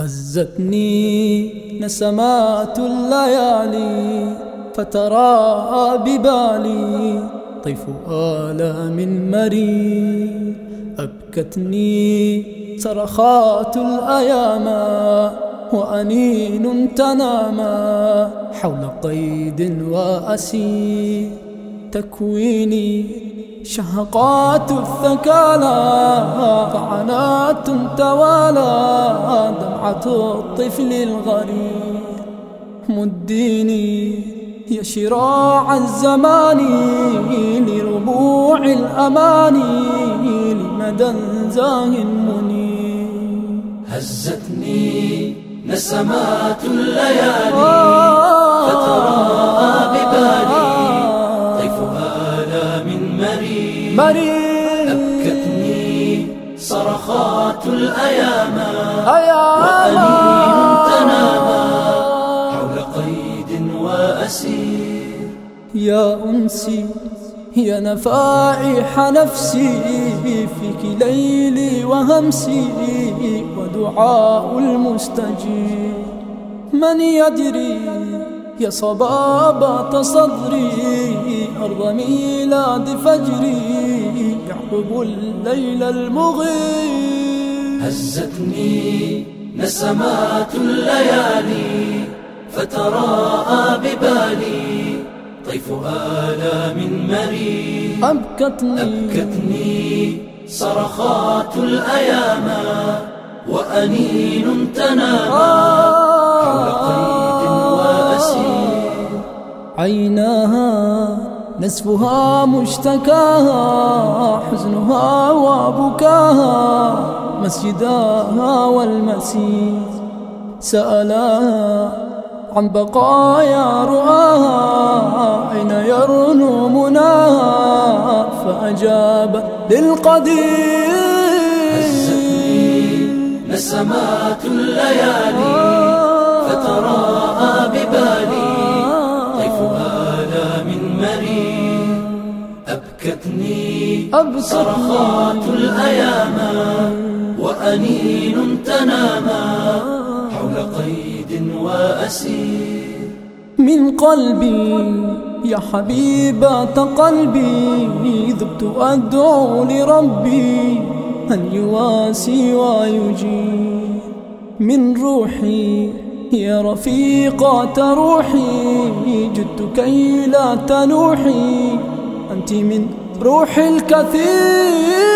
هزتني نسمات الليالي فتراءى ببالي طيف آلام مريض أبكتني صرخات الأيام وأنين تناما حول قيد وأسير تكويني شهقات الثكالى طعنات توالى دمعة الطفل الغريب. مديني يا شراع الزمان لربوع الأماني لمدى زاه منير هزتني نسمات الليالي فتراءى مرير أبكتني صرخات الأيام. أيام وأنين تنامى حول قيد وأسير. يا أنسي يا نفائح نفسي فيك ليلي وهمسي ودعاء المستجيب. من يدري يا صبابة صدري أرض ميلاد فجري يعقب الليل المغيب هزتني نسمات الليالي فتراءى ببالي طيف آلام مرير أبكتني أبكتني صرخات الأيام وأنين تنامى. عيناها نسفها مشتكاها حزنها وبكاها مسجداها والمسير سألاها عن بقايا رؤاها أين يرنو مناها؟ فأجاب للقدير. هزتني نسمات الليالي فتراءى أبكتني أبكتني صرخات الأيام وأنين تنامى حول قيد وأسير. من قلبي يا حبيبة قلبي ذبت أدعو لربي أن يواسي ويجيب من روحي يا رفيقة روحي جدت كي لا تنوحي أنت من روح الكثير.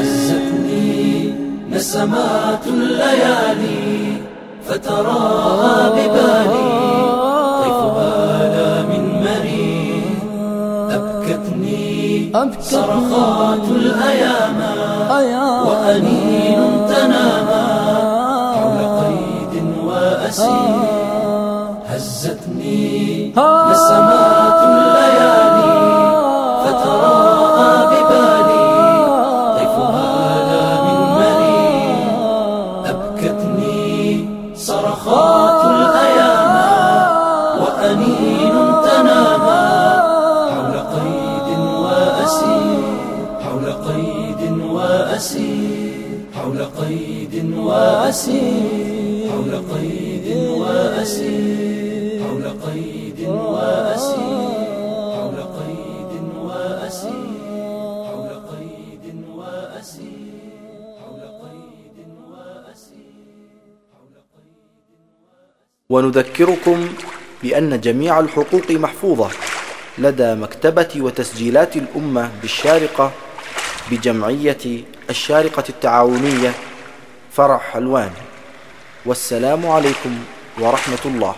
هزتني نسمات الليالي فتراءى ببالي. طيف آلام مرير أبكتني أبكتني صرخات الأيام. أيام. وأنين تنامى حول قيد وأسير. هزتني نسمات حول قيد تناهى حول قيد وأسير حول قيد وأسير حول قيد وأسير حول قيد وأسير حول قيد وأسير حول قيد وأسير حول قيد وأسير. ونذكركم بأن جميع الحقوق محفوظة لدى مكتبة وتسجيلات الأمة بالشارقة بجمعية الشارقة التعاونية فرع حلوان. والسلام عليكم ورحمة الله.